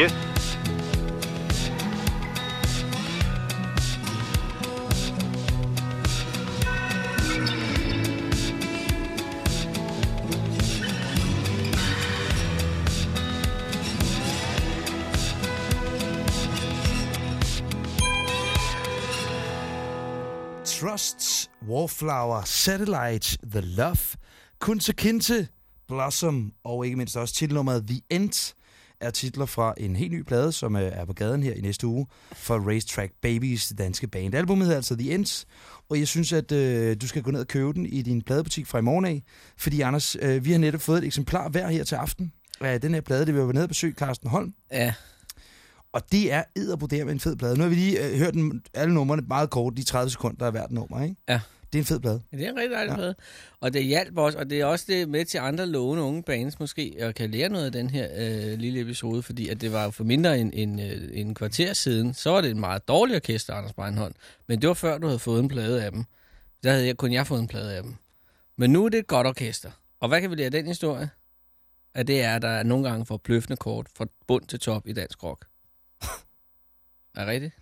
gæst. Trusts, Warflower, Satellite, The Love, Kunta Kinte, Blossom og ikke mindst også titelnummeret The End er titler fra en helt ny plade, som øh, er på gaden her i næste uge for Racetrack Babies, det danske band. Albumet hedder altså The End, og jeg synes, at øh, du skal gå ned og købe den i din pladebutik fra i morgen af, fordi Anders, øh, vi har netop fået et eksemplar hver her til aften af den her plade. Det vil være nede og besøge Carsten Holm, Ja, og det er edderborderet med en fed plade. Nu har vi lige øh, hørt den, alle numrene meget kort, de 30 sekunder er hvert nummer, ikke? Ja. Det er en fed plade. Ja, det er en rigtig dejlig Ja. ja. Og det hjalp også, og det er også det med til andre lovende unge bands måske, at kan lære noget af den her øh, lille episode, fordi at det var jo for mindre end en, øh, en kvarter siden, så var det en meget dårlig orkester, Anders Breinholt. Men det var før, du havde fået en plade af dem. Der havde jeg, kun jeg fået en plade af dem. Men nu er det et godt orkester. Og hvad kan vi lære af den historie? At det er, at der er nogle gange for pløffende kort fra bund til top i dansk rock. er det rigtigt?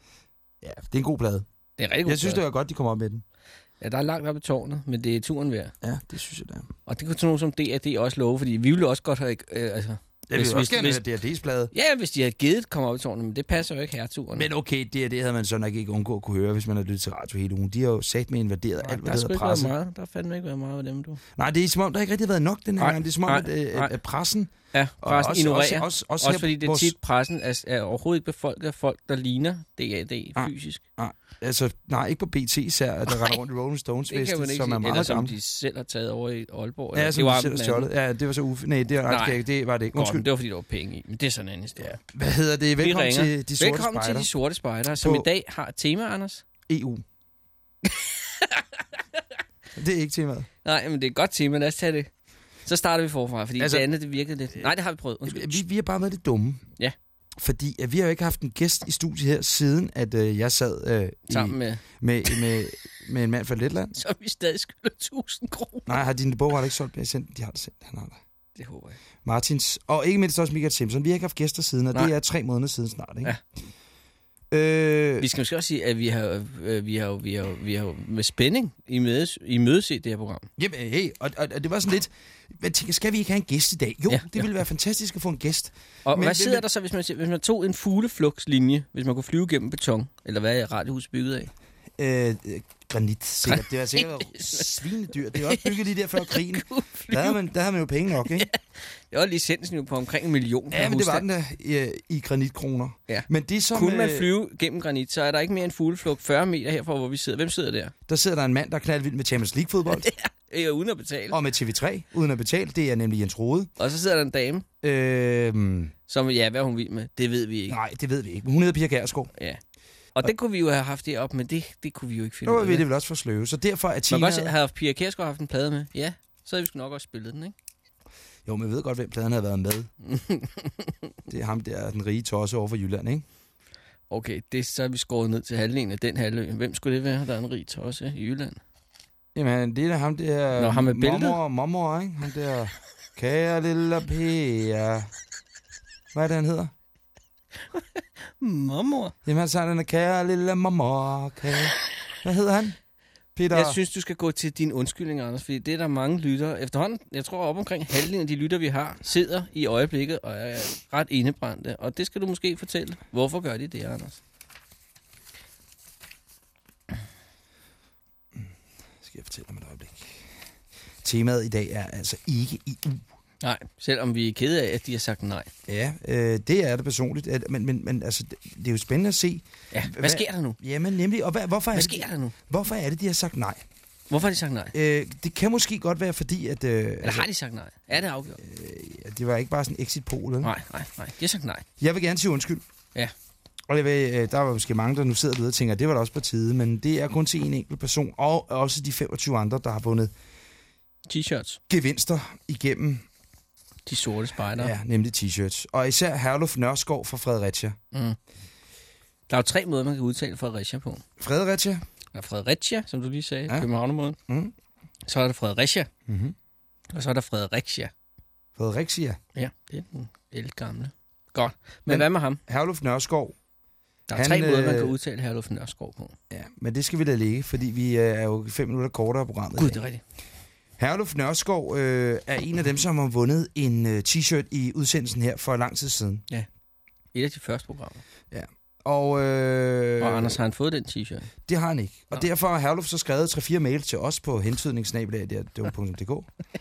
Ja, det er en god plade. Det er rigtig god Jeg synes, det plade. var godt, de kom op med den. Ja, der er langt op i tårnet, men det er turen værd. Ja, det synes jeg da. Og det kunne sådan nogen som D&D også love, fordi vi ville også godt have... Øh, altså, vil Hvis- også hvis- gerne hvis- DRD's plade. ja, hvis de havde givet komme op i tårnet, men det passer jo ikke herturen. Men okay, det, det havde man så nok ikke undgå at kunne høre, hvis man havde lyttet til radio hele ugen. De har jo sat med invaderet Nej, alt, der hvad der hedder ikke været presse. meget. Der har fandme ikke været meget af dem, du. Nej, det er som om, der ikke rigtig har været nok den her Nej, gang. Det er som om, nej, at, øh, at pressen... Ja, og pressen også- ignorerer. også- Også, også- også, her fordi det er tit, pressen er, er overhovedet ikke befolket af folk, der ligner D&D Nej. fysisk. Altså, nej, ikke på BT især, at der render rundt i Rolling Stones Det veste, som er sige. Eller meget som gammel. de selv har taget over i Aalborg. Ja, eller- som var de selv har stjålet. Ja, det var så uf... Nej, det, er, Nej. det, det var det ikke. Undskyld. Godt, det var fordi, der var penge i. Men det er sådan en historie. Ja. Hvad hedder det? Velkommen ringer. til De Sorte Velkommen Spejder. til De Sorte Spejdere, som På- i dag har et tema, Anders. EU. det er ikke temaet. Nej, men det er et godt tema. Lad os tage det. Så starter vi forfra, fordi Altså- det andet, det virkede lidt... Nej, det har vi prøvet. Undskyld. Vi, vi har bare været lidt dumme. Ja. Fordi at vi har jo ikke haft en gæst i studiet her, siden at øh, jeg sad øh, i, Sammen med... med, med, med en mand fra Letland. Så vi stadig skylder 1000 kroner. Nej, har din bog har ikke solgt? Jeg sendt, de har det sendt. Han har det. Det håber jeg. Martins, og ikke mindst også Michael Simpson. Vi har ikke haft gæster siden, og Nej. det er tre måneder siden snart, ikke? Ja. Øh, Vi skal måske også sige, at vi har, øh, vi har, vi har, vi har med spænding i, mødes, i mødeset det her program. jamen, hey, og, og, og, det var sådan lidt... Jeg tænker, skal vi ikke have en gæst i dag? Jo, ja, det ja. ville være fantastisk at få en gæst. Og Men- hvad sidder men- der så, hvis man, hvis man tog en fugleflugtslinje, hvis man kunne flyve gennem beton? Eller hvad er radiehus bygget af? Øh, granit, sikkert. Det var sikkert svinedyr. Det er også bygget lige der før krigen. Der havde man, der havde man jo penge nok, ikke? Det var licensen jo på omkring en million Ja, men det var den der i, i granitkroner. Ja. Men det som... Kunne man øh, flyve gennem granit, så er der ikke mere en fugleflugt 40 meter herfra, hvor vi sidder. Hvem sidder der? Der sidder der en mand, der er knaldt vild med Champions League-fodbold. Øh, uden at betale. og med TV3, uden at betale. Det er nemlig Jens Rode. Og så sidder der en dame, Øh, som, ja, hvad hun vild med? Det ved vi ikke. nej, det ved vi ikke. Men Hun hedder Pia Kjærsgaard. Ja. Og det kunne vi jo have haft deroppe, men det, det kunne vi jo ikke finde Nu ud af. vi det vel også for sløve. Så derfor er Man kan temaet... også have haft Pia Kjærsgaard haft en plade med. Ja, så havde vi sgu nok også spillet den, ikke? Jo, men jeg ved godt, hvem pladen havde været med. det er ham der, den rige tosse over for Jylland, ikke? Okay, det, så er vi skåret ned til halvdelen af den halvø. Hvem skulle det være, der er en rig tosse i Jylland? Jamen, det er ham der... Nå, ham med bæltet? Mommer, mommer, ikke? Han der... Kære lille Pia... Hvad er det, han hedder? Mormor. Jamen, han sagde den kære lille mommer, kære... Hvad hedder han? Peter... Jeg synes, du skal gå til din undskyldning, Anders, fordi det er der mange lytter. Efterhånden, jeg tror op omkring halvdelen af de lytter, vi har, sidder i øjeblikket og er ret indebrændte. Og det skal du måske fortælle. Hvorfor gør de det, Anders? Skal jeg fortælle om et øjeblik. Temaet i dag er altså ikke EU. Nej, selvom vi er kede af, at de har sagt nej. Ja, øh, det er det personligt. At- Men, men, men altså, det, det er jo spændende at se. Ja, hvad sker der nu? Jamen nemlig, og hvad, hvorfor, er Hvad det, sker der nu? hvorfor er det, de har sagt nej? Hvorfor har de sagt nej? Øh, det kan måske godt være, fordi at, øh, Eller har de sagt nej? Er det afgjort? at det var ikke bare sådan en exit-pol. eller? Nej, nej, nej. De har sagt nej. Jeg vil gerne sige undskyld. Ja. Og jeg vil, øh, der var måske mange, der nu sidder derude og tænker, at det var da også på tide, men det er kun til en enkelt person, og også de 25 andre, der har vundet T-shirts. gevinster igennem, De sorte spejder. ja, nemlig t-shirts. Og især Herluf Nørskov fra Fredericia. Mm. Der er jo tre måder, man kan udtale Fredericia på. Fredericia? Der er Fredericia, som du lige sagde, Ja. ja. Københavnermåden. Mm. Så er der Fredericia, Mm-hmm. og så er der Fredericia. Fredericia. Ja, det er den el gamle. Godt. Men, Men- hvad med ham? Herluf Nørskov, Der er Han, tre måder, man øh, kan udtale Herluf Nørskov på. ja, men det skal vi lade ligge, fordi vi øh, er jo fem minutter kortere af programmet. Gud, i det er rigtigt. Herluf Nørskov øh, er en af dem, som har vundet en øh, t-shirt i udsendelsen her for lang tid siden. Et af de første programmer. Og, øh, Og Anders, har han fået den t-shirt? det har han ikke. Og Nå. derfor har Herluf så skrevet 3-4 mail til os på hentydningssnabelag.dk.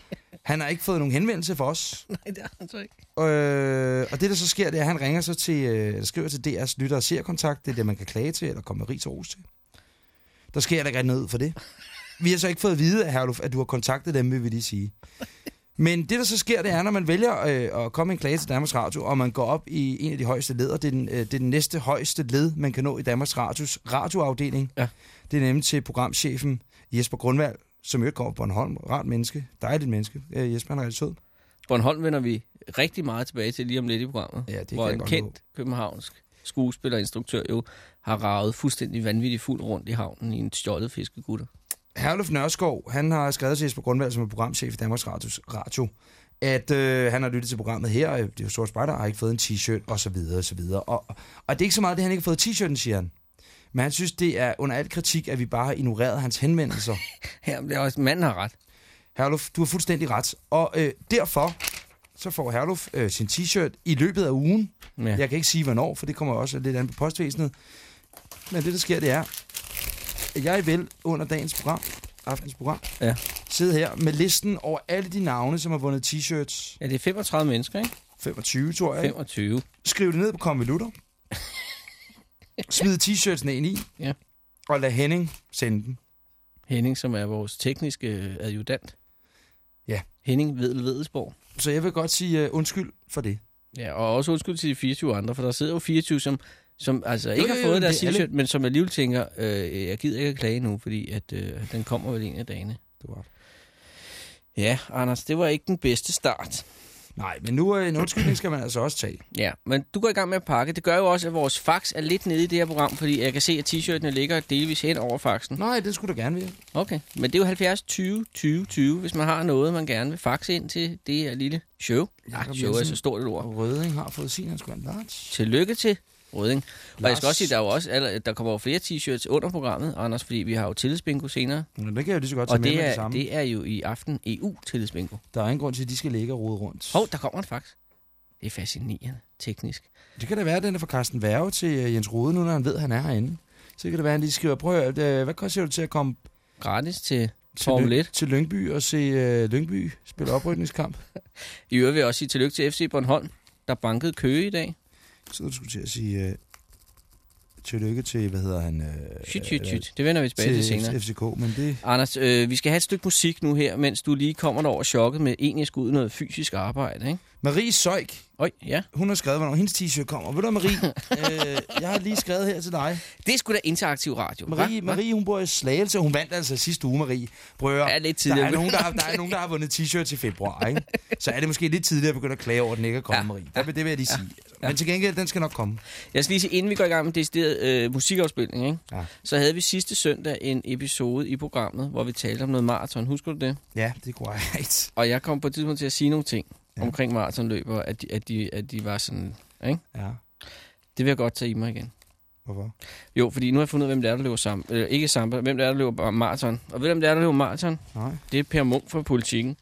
Han har ikke fået nogen henvendelse for os. Nej, det har han så ikke. Øh, og det, der så sker, det er, at han ringer så til, øh, skriver til DR's lytter og seerkontakt. Det er det, man kan klage til, eller komme med ris og ros til. Der sker der ikke noget for det. Vi har så ikke fået at vide, Herluf, at du har kontaktet dem, vil vi lige sige. Men det, der så sker, det er, når man vælger øh, at komme en klage til Danmarks Radio, og man går op i en af de højeste led, og det er den, øh, det er den næste højeste led, man kan nå i Danmarks Radios radioafdeling. Ja. Det er nemlig til programchefen Jesper Grundvald, som jo ikke kommer på Bornholm. Rart menneske. Dejligt menneske. Øh, Jesper, han er rigtig sød. Bornholm vender vi rigtig meget tilbage til lige om lidt i programmet. Ja, det hvor kan en godt kendt københavnsk skuespiller og instruktør jo har ravet fuldstændig vanvittigt fuld rundt i havnen i en stjålet fiskegutter. Herluf Nørskov, han har skrevet til Jesper Grundvald, som er programchef i Danmarks Radios Radio, at øh, han har lyttet til programmet her, og det er jo Sort Spejder, har ikke fået en t-shirt, og så videre, og så videre. Og, og det er ikke så meget, det han ikke har fået t-shirten, siger han. Men han synes, det er under al kritik, at vi bare har ignoreret hans henvendelser. Her, det er også, manden har ret. Herluf, du har fuldstændig ret. Og øh, derfor, så får Herluf øh, sin t-shirt i løbet af ugen. Ja. Jeg kan ikke sige, hvornår, for det kommer også lidt an på postvæsenet. Men det, der sker, det er, jeg vil under dagens program, aftens program, Ja. sidde her med listen over alle de navne, som har vundet t-shirts. ja, det er 35 mennesker, ikke? 25, tror jeg. 25. Skriv det ned på konvolutter. Smid t-shirtsene ind i. Ja. Og lad Henning sende dem. Henning, som er vores tekniske adjutant. Ja. Henning Vedel Vedelsborg. Så jeg vil godt sige uh, undskyld for det. Ja, og også undskyld til de 24 andre, for der sidder jo 24, som, som altså ikke jo, har jo, fået deres det er alle. t-shirt, men som alligevel tænker, øh, jeg gider ikke at klage nu, fordi at, øh, den kommer vel en af dagene. Du har. Ja, Anders, det var ikke den bedste start. Nej, men nu uh, en undskyldning skal man altså også tage. Ja, men du går i gang med at pakke. Det gør jo også, at vores fax er lidt nede i det her program, fordi jeg kan se, at t-shirtene ligger delvis hen over faxen. Nej, det skulle da gerne være. Okay, men det er jo 70 20 20 20, hvis man har noget, man gerne vil faxe ind til det her lille show. Ja, Jakob show er så stort et ord. Røding har fået sin, han skulle have en large. Tillykke til Røding. Og jeg skal Lars. også sige, der er jo også der kommer jo flere t-shirts under programmet, Anders, fordi vi har jo tillidsbingo senere. Men det kan jeg jo lige så godt tage Og med det med det er, samme. det er jo i aften EU tillidsbingo. Der er ingen grund til, at de skal ligge og rode rundt. Hov, der kommer en fax. Det er fascinerende, teknisk. Det kan da være, at den er fra Carsten Værge til øh, Jens Rode, nu når han ved, at han er herinde. Så kan det være, at de skriver, prøv at høre, øh, hvad koster det til at komme Gratis til til, Formel 1. til Lyngby og se uh, Lyngby spille oprykningskamp? I øvrigt vil jeg også sige tillykke til FC Bornholm, der bankede Køge i dag. Så du skulle til at sige uh, tillykke til, hvad hedder han? Uh, Shit, shit, shit. Det vender vi tilbage til, til senere. FCK, men det... Anders, øh, vi skal have et stykke musik nu her, mens du lige kommer derover chokket med egentlig skal ud noget fysisk arbejde, ikke? Marie Søjk, Øj, ja. hun har skrevet, hvornår hendes t-shirt kommer. Ved du, Marie, øh, jeg har lige skrevet her til dig. Det er sgu da interaktiv radio. Marie, hva? Marie hun bor i Slagelse, hun vandt altså sidste uge, Marie. Høre, Ja, lidt der tidligere. er, nogen, der, har, der er nogen, der har vundet t-shirt til februar, ikke? Så er det måske lidt tidligere at begynde at klage over, at den ikke er kommet, Ja. Marie. Det, det vil jeg lige sige. Men til gengæld, den skal nok komme. Jeg skal lige sige, inden vi går i gang med decideret øh, musikafspilning, ikke? Ja. så havde vi sidste søndag en episode i programmet, hvor vi talte om noget maraton. Husker du det? Ja, det er korrekt. Og jeg kom på et tidspunkt til at sige nogle ting Ja. ja. omkring maratonløber, at de, at, de, at de var sådan... Ikke? Ja, Det vil jeg godt tage i mig igen. hvorfor? Jo, fordi nu har jeg fundet ud af, hvem det er, der løber sammen. Øh, ikke sammen, hvem det er, der løber maraton. Og ved du, hvem det er, der løber maraton? Nej. Det er Per Munk fra Politikken.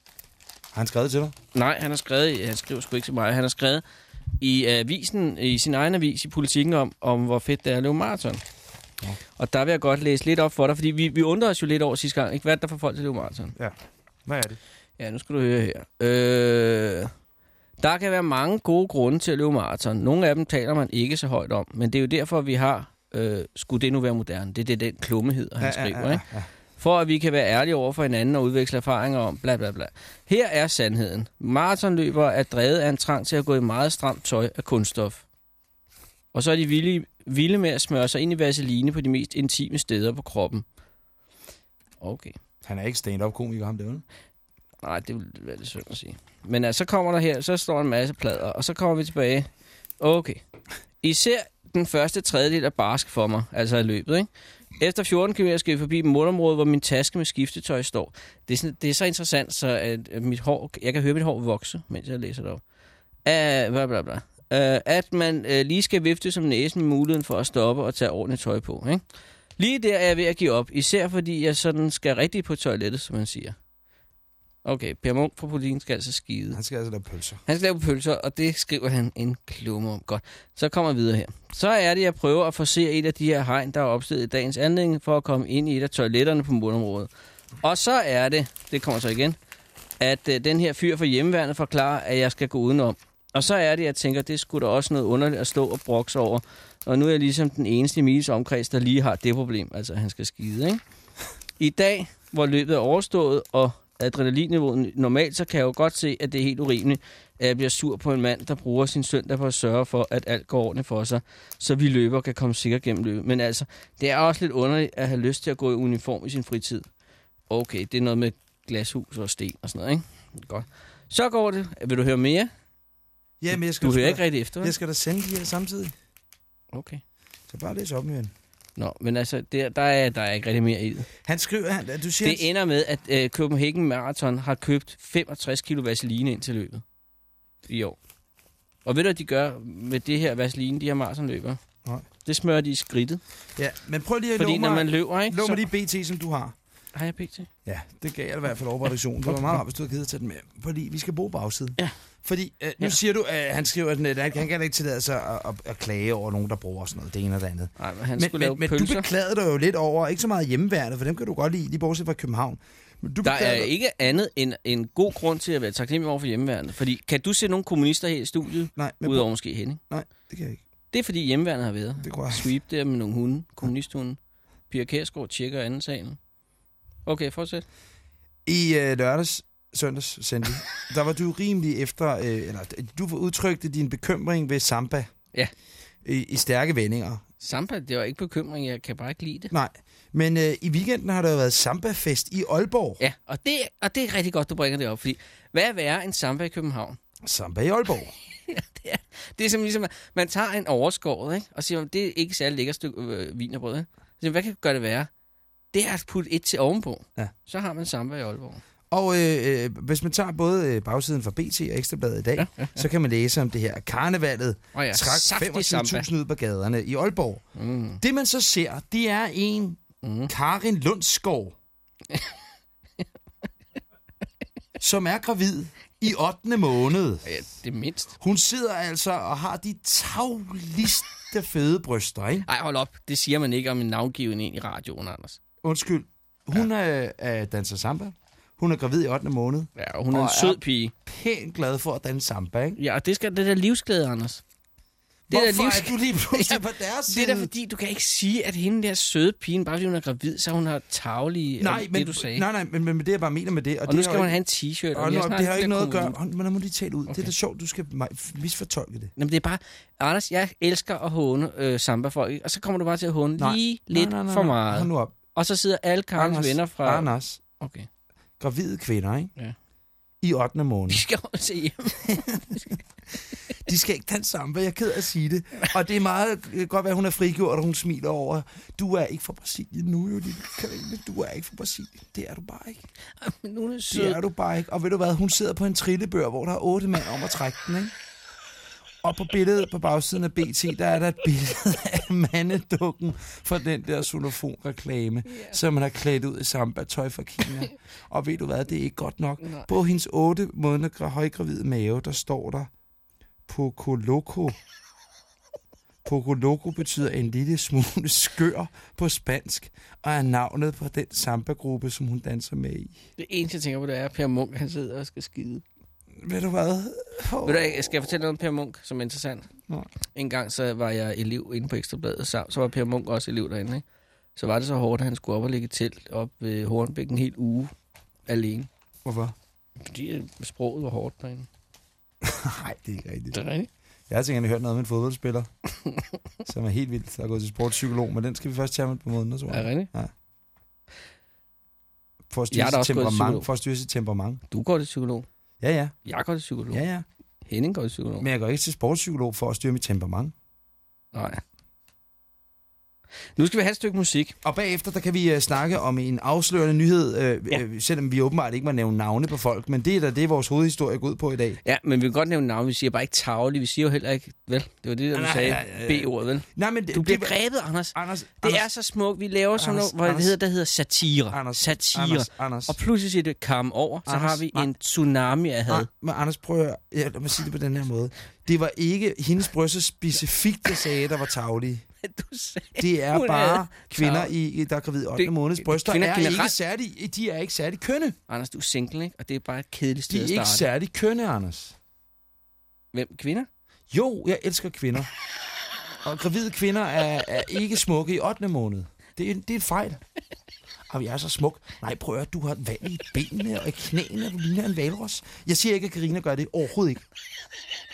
Har han skrevet til dig? Nej, han har skrevet, han skriver sgu ikke til mig, han har skrevet i avisen, i sin egen avis i Politikken om, om hvor fedt det er at løbe maraton. Nå. Og der vil jeg godt læse lidt op for dig, fordi vi, vi undrede os jo lidt over sidste gang, ikke? Hvad er det, der får folk til at løbe maraton? Hvad er det? Ja, nu skal du høre her. Øh, der kan være mange gode grunde til at løbe maraton. Nogle af dem taler man ikke så højt om, men det er jo derfor, vi har, øh, skulle det nu være moderne? Det er det, den klummehed, han skriver, ikke? ja. For at vi kan være ærlige over for hinanden og udveksle erfaringer om bla bla bla. Her er sandheden. Maratonløbere er drevet af en trang til at gå i meget stramt tøj af kunststof. Og så er de vilde, vilde med at smøre sig ind i vaseline på de mest intime steder på kroppen. Okay. Han er ikke stand-up-komiker, ham derude. Nej, det ville være lidt synd at sige. Men altså, så kommer der her, så står en masse plader, og så kommer vi tilbage. Okay. Især den første tredjedel er barsk for mig, altså i løbet, ikke? Efter 14 km skal vi forbi et målområde, hvor min taske med skiftetøj står. Det er, sådan, det er så interessant, så at mit hår, jeg kan høre mit hår vokse, mens jeg læser det op. Uh, bla, bla, bla. Uh, at man uh, lige skal vifte som næsen med muligheden for at stoppe og tage ordentligt tøj på. Ikke? Lige der er jeg ved at give op, især fordi jeg sådan skal rigtig på toilettet, som man siger. Okay, Per Munk fra politikken skal altså skide. Han skal altså lave pølser. Han skal lave pølser, og det skriver han en klumme om. Godt, så kommer jeg videre her. Så er det, jeg prøver at forsere et af de her hegn, der er opstillet i dagens anledning, for at komme ind i et af toiletterne på mundområdet. Og så er det, det kommer så igen, at øh, den her fyr fra hjemmeværnet forklarer, at jeg skal gå udenom. Og så er det, jeg tænker, det skulle da også noget underligt at stå og brokse over. Og nu er jeg ligesom den eneste i Miles omkreds, der lige har det problem, altså han skal skide. Ikke? I dag, hvor løbet er overstået, og adrenalinniveauet normalt, så kan jeg jo godt se, at det er helt urimeligt, at jeg bliver sur på en mand, der bruger sin søndag på at sørge for, at alt går ordentligt for sig, så vi løber kan komme sikkert gennem løbet. Men altså, det er også lidt underligt at have lyst til at gå i uniform i sin fritid. Okay, det er noget med glashus og sten og sådan noget, ikke? Godt. Så går det. Vil du høre mere? Ja, men jeg skal Du hører ikke rigtig efter, vel? Jeg skal da sende de her samtidig. Okay. Så bare læs op hende. Nå, men altså, der, der, er, der er ikke rigtig mere i det. Han skriver, han, du siger... Det ender med, at øh, Copenhagen Marathon har købt 65 kilo vaseline ind til løbet i år. Og ved du, hvad de gør med det her vaseline, de her maratonløbere? Nej. Det smører de i skridtet. Ja, men prøv lige at Fordi når mig, man løber, ikke? love Så... mig de BT, som du har. Har jeg pt? Ja, det gav jeg i hvert fald over redaktionen. Det var meget rart, hvis du havde givet tage den med. Fordi vi skal bruge bagsiden. Ja. Fordi, øh, nu Ja. siger du, at han skriver, at han, han kan ikke tillade sig at, at, at, klage over nogen, der bruger sådan noget, det ene og det andet. Nej, men han Men, skulle lave men, men du beklagede dig jo lidt over, ikke så meget hjemmeværende, for dem kan du godt lide, lige bortset fra København. Men du Der er dig- ikke andet end en god grund til at være taknemmelig over for hjemmeværende. Fordi kan du se nogle kommunister her i studiet, Nej, men, udover måske Henning? nej, det kan jeg ikke. Det er fordi hjemmeværende har været. Det kunne. Sweep der med nogle hunde, kommunisthunde. Pia Kærsgaard tjekker anden salen. Okay, fortsæt. I øh, lørdags, søndags, Sandy, der var du rimelig efter, øh, eller du udtrykte din bekymring ved Samba. Ja. I, i stærke vendinger. Sampa, det var ikke bekymring, jeg kan bare ikke lide det. Nej, men øh, i weekenden har der jo været Samba-fest i Aalborg. Ja, og det, og det er rigtig godt, du bringer det op, fordi hvad er værre end Samba i København? Samba i Aalborg. Det er, det er som ligesom, at man tager en overskåret, ikke? og siger, det er ikke særlig lækkert stykke øh, vinerbrød. Ikke? Så hvad kan gøre det være? Det er at putte et til ovenpå. Ja. Så har man Samba i Aalborg. Og øh, øh, hvis man tager både øh, bagsiden fra BT og Ekstrabladet i dag, ja, ja, ja. så kan man læse om det her. Karnevalet Og ja, trak saftig Samba. 25.000 ud på gaderne i Aalborg. Mm. Det man så ser, det er en Mm. Karin Lundskov, som er gravid i 8. måned. Ja, det er mindst. Hun sidder altså og har de tavligste fede bryster, ikke? Ej, hold op. Det siger man ikke om en navngiven en i radioen, Anders. Undskyld. Hun er, er danser samba. Hun er gravid i 8. måned. Ja, og hun er Og en sød pige. Pænt glad for at danse samba, ikke? Ja, og det skal det der livsglæde, Anders. Det Hvorfor livs- er du lige pludselig på deres Det er da side? fordi, du kan ikke sige, at hende der søde pige, bare fordi hun er gravid, så hun har tavlige... Nej, det, men, du sagde. nej, nej, men, men det jeg bare mener med det... Og, og det nu skal hun ikke- have en t-shirt. Og vi nu, det har ikke der noget at gøre... Men nu må de tale ud. Okay. Det er da sjovt, du skal mi- misfortolke det. Jamen, det er bare... Anders, jeg elsker at håne øh, samba-folk, og så kommer du bare til at håne Nej. lige lidt nej, nej, nej, for nej. meget. Hold nu op. Og så sidder alle Karens venner fra... Anders, Okay. Gravide kvinder, ikke? Ja. I 8. måned. Vi skal til hjem. De skal ikke danse sammen, jeg er ked af at sige det. Og det er meget godt være, at hun er frigjort, og hun smiler over. Du er ikke fra Brasilien nu, jo, lille Karine. Du er ikke fra Brasilien. Det er du bare ikke. Men nu er det Det sød. er du bare ikke. Og ved du hvad, hun sidder på en trillebør, hvor der er otte mænd om at trække den, ikke? Og på billedet på bagsiden af BT, der er der et billede af mandedukken fra den der xylofon-reklame, yeah. som man har klædt ud i samba-tøj fra Kina. Og ved du hvad, det er ikke godt nok. Nej. På hendes otte måneder gra- højgravide mave, der står der Poco Loco. Poco Loco betyder en lille smule skør på spansk, og er navnet på den samba-gruppe, som hun danser med i. Det eneste, jeg tænker på, det er, at Per Munk, han sidder og skal skide. Ved du hvad? Oh. Ved du, hvad, skal jeg fortælle noget om Per Munk, som er interessant? Nej. En gang så var jeg elev inde på Ekstrabladet, så, så var Per Munk også elev derinde. Ikke? Så var det så hårdt, at han skulle op og ligge telt op ved Hornbæk en hel uge alene. Hvorfor? Fordi øh, sproget var hårdt derinde. Nej, det er ikke rigtigt. Det er rigtigt. Jeg har tænkt, hørt noget om en fodboldspiller, som er helt vildt, der er gået til sportspsykolog, men den skal vi først tage med på måneder, tror Er det jeg. rigtigt? For at Jeg styre sit temperament. For at styre sit temperament. Du går til psykolog. Ja, ja. Jeg går til psykolog. Ja, ja. Henning går til psykolog. Men jeg går ikke til sportspsykolog for at styre mit temperament. Nej. Nu skal vi have et stykke musik. Og bagefter, der kan vi uh, snakke om en afslørende nyhed, uh, Ja. ja. uh, selvom vi åbenbart ikke må nævne navne på folk, men det er da det, vores hovedhistorie går ud på i dag. Ja, men vi kan godt nævne navn. Vi siger bare ikke tavlig. Vi siger jo heller ikke, vel? Det var det, der du Nej, sagde. ja, ja. B-ordet, vel? Nej, men Du bliver det, grebet, Anders. Anders, Det Anders, er så smukt. Vi laver sådan noget, hvor det hedder, der hedder satire. Anders, satire. Anders, Anders. Og pludselig siger det kam over, så Anders, har vi nej. en tsunami af had. Nej, men Anders, prøv at ja, lad mig sige det på den her måde. Det var ikke hendes bryster specifikt, der sagde, der var tavlige. Du sagde, Det er Hun bare er kvinder, i, der er gravid 8. Det- måneds bryster. kvinder Er ikke generelt- særlig, de er ikke særlig kønne. Anders, du er single, ikke? Og det er bare et kedeligt sted De er ikke særlig kønne, Anders. Hvem? Kvinder? Jo, jeg elsker kvinder. Og gravide kvinder er, er ikke smukke i 8. måned. Det er, det er en fejl. Og jeg er så smuk. Nej, prøv at høre, du har vand i benene og i knæene, du ligner en valros. Jeg siger ikke, at Karina gør det overhovedet ikke.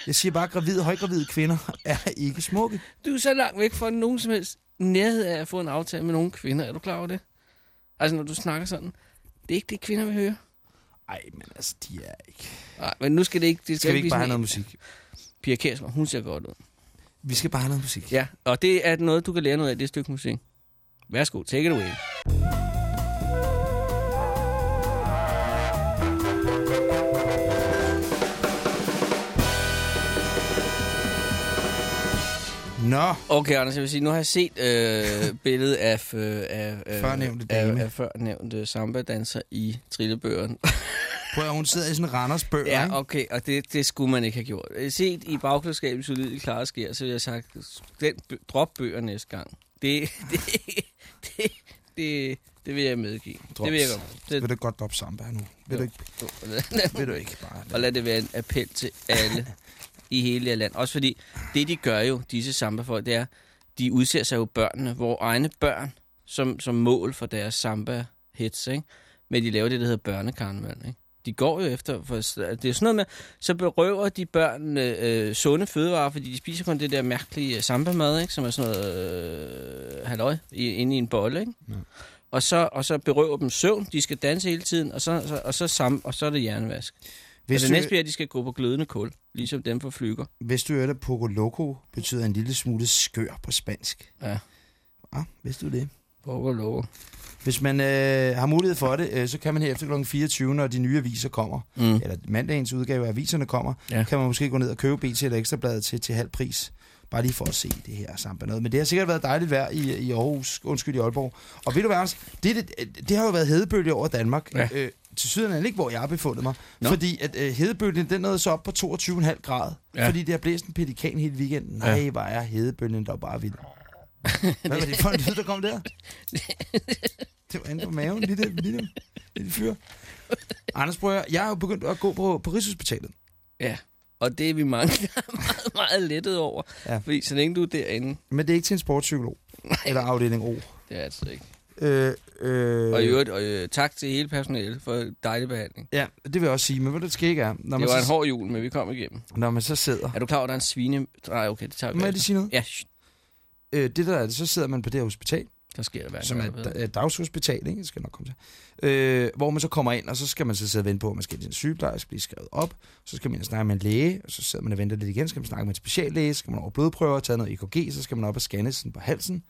Jeg siger bare, at gravide, højgravide kvinder er ikke smukke. Du er så langt væk fra nogen som helst nærhed af at få en aftale med nogle kvinder. Er du klar over det? Altså, når du snakker sådan. Det er ikke det, kvinder vil høre. Nej, men altså, de er ikke... Nej, men nu skal det ikke... Det Skal vi blive ikke bare have noget musik? Pia Kjærsgaard, hun ser godt ud. Vi skal bare have noget musik. Ja, og det er noget, du kan lære noget af det stykke musik. Værsgo, take it away. Nå, Okay, Anders, jeg vil sige, nu har jeg set øh, billedet af, øh, af, øh, Førnævnte af, dame. af førnævnte samba-danser i trillebøgerne. prøv at hun sidder i sådan en Randers bøger, Ja, ikke? okay, og det, det skulle man ikke have gjort. Øh, Set i bagklodskabet solide klare sker, så vil jeg sagt, den bø- drop bøger næste gang. Det, det, det, det, det vil jeg medgive. Drops. Det vil jeg godt. Vil Det, du godt droppe samba nu? Vil du ikke, vil du ikke bare... og lad det være en appel til alle i hele det land. Også fordi, det de gør jo, disse samba-folk, det er, de udser sig jo børnene, hvor egne børn, som, som mål for deres samba-hits, ikke? Men de laver det, der hedder børnekarneval, ikke? De går jo efter, for, det er sådan noget med, så berøver de børn øh, sunde fødevarer, fordi de spiser kun det der mærkelige øh, samba-mad, ikke? som er sådan noget øh, halløj i, inde i en bolle. Ikke? Ja. Og, så, og så berøver dem søvn, de skal danse hele tiden, og så, så, og så, sam, og så er det hjernevask. Hvis og du, det at de skal gå på glødende kul, ligesom dem for flyger. hvis du hørte, at Poco Loco betyder en lille smule skør på spansk. Ja. Ah, vidste du det? Poker lover. Hvis man øh, har mulighed for det, øh, så kan man her efter kl. 24, når de nye aviser kommer, Mm. eller mandagens udgave af aviserne kommer, Ja. kan man måske gå ned og købe BT eller Ekstrabladet til, til halv pris. Bare lige for at se det her sammen noget. Men det har sikkert været dejligt vejr i, i Aarhus, undskyld i Aalborg. Og ved du hvad, Anders? det, det, det har jo været hedebølge over Danmark. Ja. Øh, til syden ikke, hvor jeg har befundet mig. Nå. Fordi at øh, hedebølgen, den nåede så op på 22,5 grad. Ja. Fordi det har blæst en pelikan hele weekenden. Nej, Ja. hvor er hedebølgen der bare vild. Hvad var det for en lyd, der kom der? Det var inde på maven, lille, lille, lille fyr. Anders Brøger, jeg er jo begyndt at gå på, på Rigshospitalet. Ja, og det er vi mange, der er meget, meget lettet over. Ja. Fordi så længe du er derinde, Men det er ikke til en sportspsykolog. Eller afdeling O. det er altså ikke. Øh, øh, Og i øvrigt, og, øh, tak til hele personalet for dejlig behandling. Ja, det vil jeg også sige. Men hvad det skal ikke er, når Det var en så, hård jul, men vi kom igennem. når man så sidder... Er du klar over, at der er en svine... Nej, okay, det tager vi Må jeg lige sige noget? Ja, Øh, det der er det, så sidder man på det her hospital, der sker der hverken. som er et, dagshospital, ikke? Det skal nok komme til. Øh, hvor man så kommer ind, og så skal man så sidde og vente på, at man skal til en sygeplejerske, blive skrevet op. Så skal man ind og snakke med en læge, og så sidder man og venter lidt igen. Så skal man snakke med en speciallæge, så skal man over blodprøver, tage noget EKG, så skal man op og scanne sådan på halsen.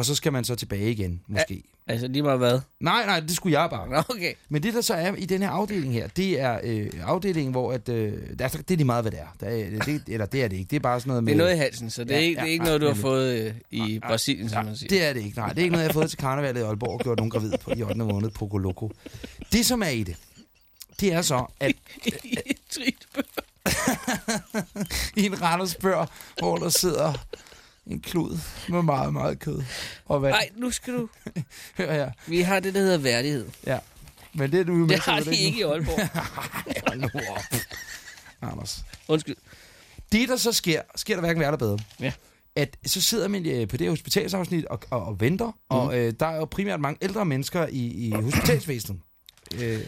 Og så skal man så tilbage igen, måske. Altså lige meget hvad? Nej, nej, det skulle jeg bare. Okay. Men det, der så er i den her afdeling her, det er øh, afdelingen, hvor at, øh, der er, det er lige meget, hvad det er. Der er det, eller det er det ikke. Det er bare sådan noget med... Det er noget i halsen, så det er, Ja, ikke, det er ja, ikke ja, noget, du har fået øh, i Ja, Brasilien, som Ja, man siger. det er det ikke. Nej, det er ikke noget, jeg har fået til karnevalet i Aalborg og gjort nogen gravid på i 8. måned på Loco. Det, som er i det, det er så, at i en Randersbør, hvor der sidder en klud med meget, meget kød og vand. Nej, nu skal du... Hør her. Vi har det, der hedder værdighed. Men det er du Det har de ikke i Aalborg. Hold nu op. Anders. Undskyld. Det, der så sker, sker der hverken værre eller bedre. Ja. At så sidder man øh, på det her hospitalsafsnit og, og, og venter, mm. og øh, der er jo primært mange ældre mennesker i, i hospitalsvæsenet. Øh,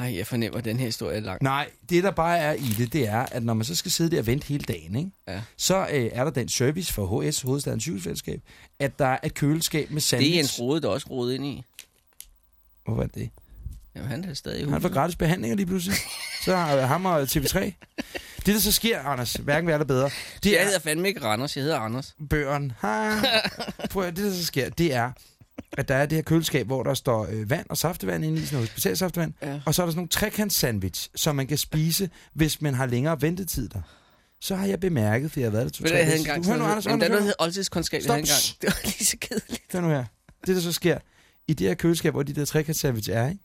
Ej, jeg fornemmer, at den her historie er lang. nej, det der bare er i det, det er, at når man så skal sidde der og vente hele dagen, ikke? Ja. så øh, er der den service for HS, Hovedstadens Sygehusfællesskab, at der er et køleskab med sandwich. Det er Jens Rode, der også rodet ind i. Hvorfor er det? Jamen, han er stadig Han får gratis behandlinger lige pludselig. Så har ham og TV3. Det, der så sker, Anders, hverken værre eller bedre, det Jeg er hedder fandme ikke Randers, jeg hedder Anders. børn. Ha. Prøv det, der så sker, det er, at der er det her køleskab, hvor der står øh, vand og saftevand inde i, sådan noget hospitalsaftevand, Ja. og så er der sådan nogle trekant sandwich, som man kan spise, hvis man har længere ventetid der. Så har jeg bemærket, for jeg har været der to Ved du, jeg havde engang Hør nu, Anders, der er noget, der hedder oldtidskundskab, jeg Stop. havde engang. Det var lige så kedeligt. Hør nu her. Det, der så sker, i det her køleskab, hvor de der trekant sandwich er, ikke?